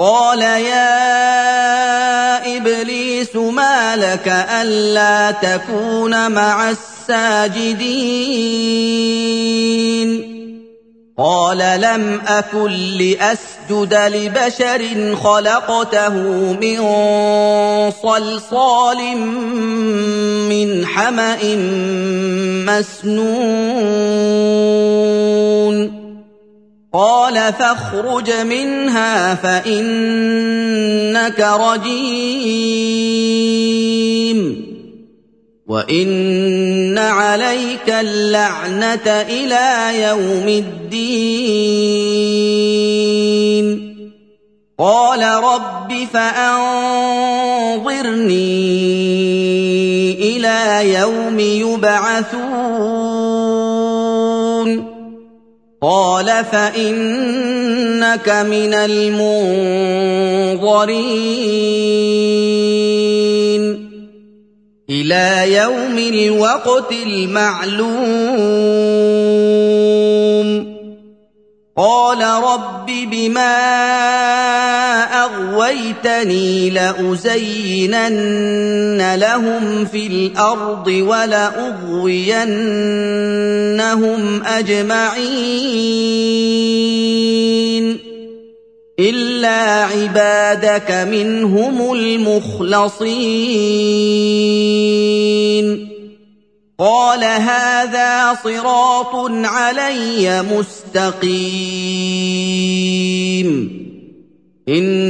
قال يا إبليس ما لك ألا تكون مع الساجدين؟ قال لم أكن لأسجد لبشر خلقته من صلصال من حمأ مسنون. قال فاخرج منها فإنك رجيم. وإن عليك اللعنة إلى يوم الدين. قال رب فأنظرني إلى يوم يبعثون. قال فإنك من المنظرين. إلى يوم الوقت المعلوم. قال رب بما اغويتني لازينن لهم في الأرض ولاغوينهم اجمعين الا عبادك منهم المخلصين قال هذا صراط علي مستقيم ان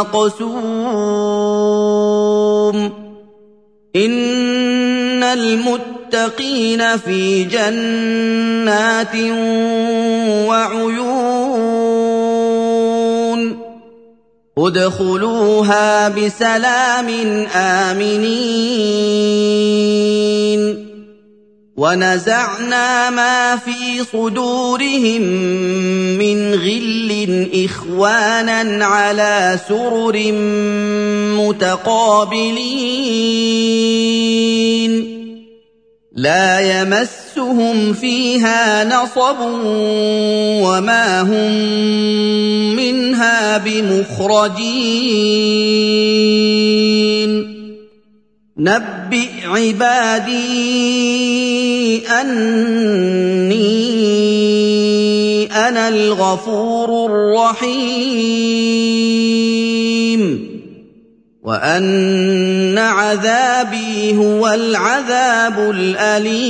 مقسوم. إن المتقين في جنات وعيون. ادخلوها بسلام آمنين. ونزعنا ما في صدورهم من غل إخوانا على سرر متقابلين. لا يمسهم فيها نصب وما هم منها بمخرجين. نبئ عبادي أني أنا الغفور الرحيم. وأن عذابي هو العذاب الأليم.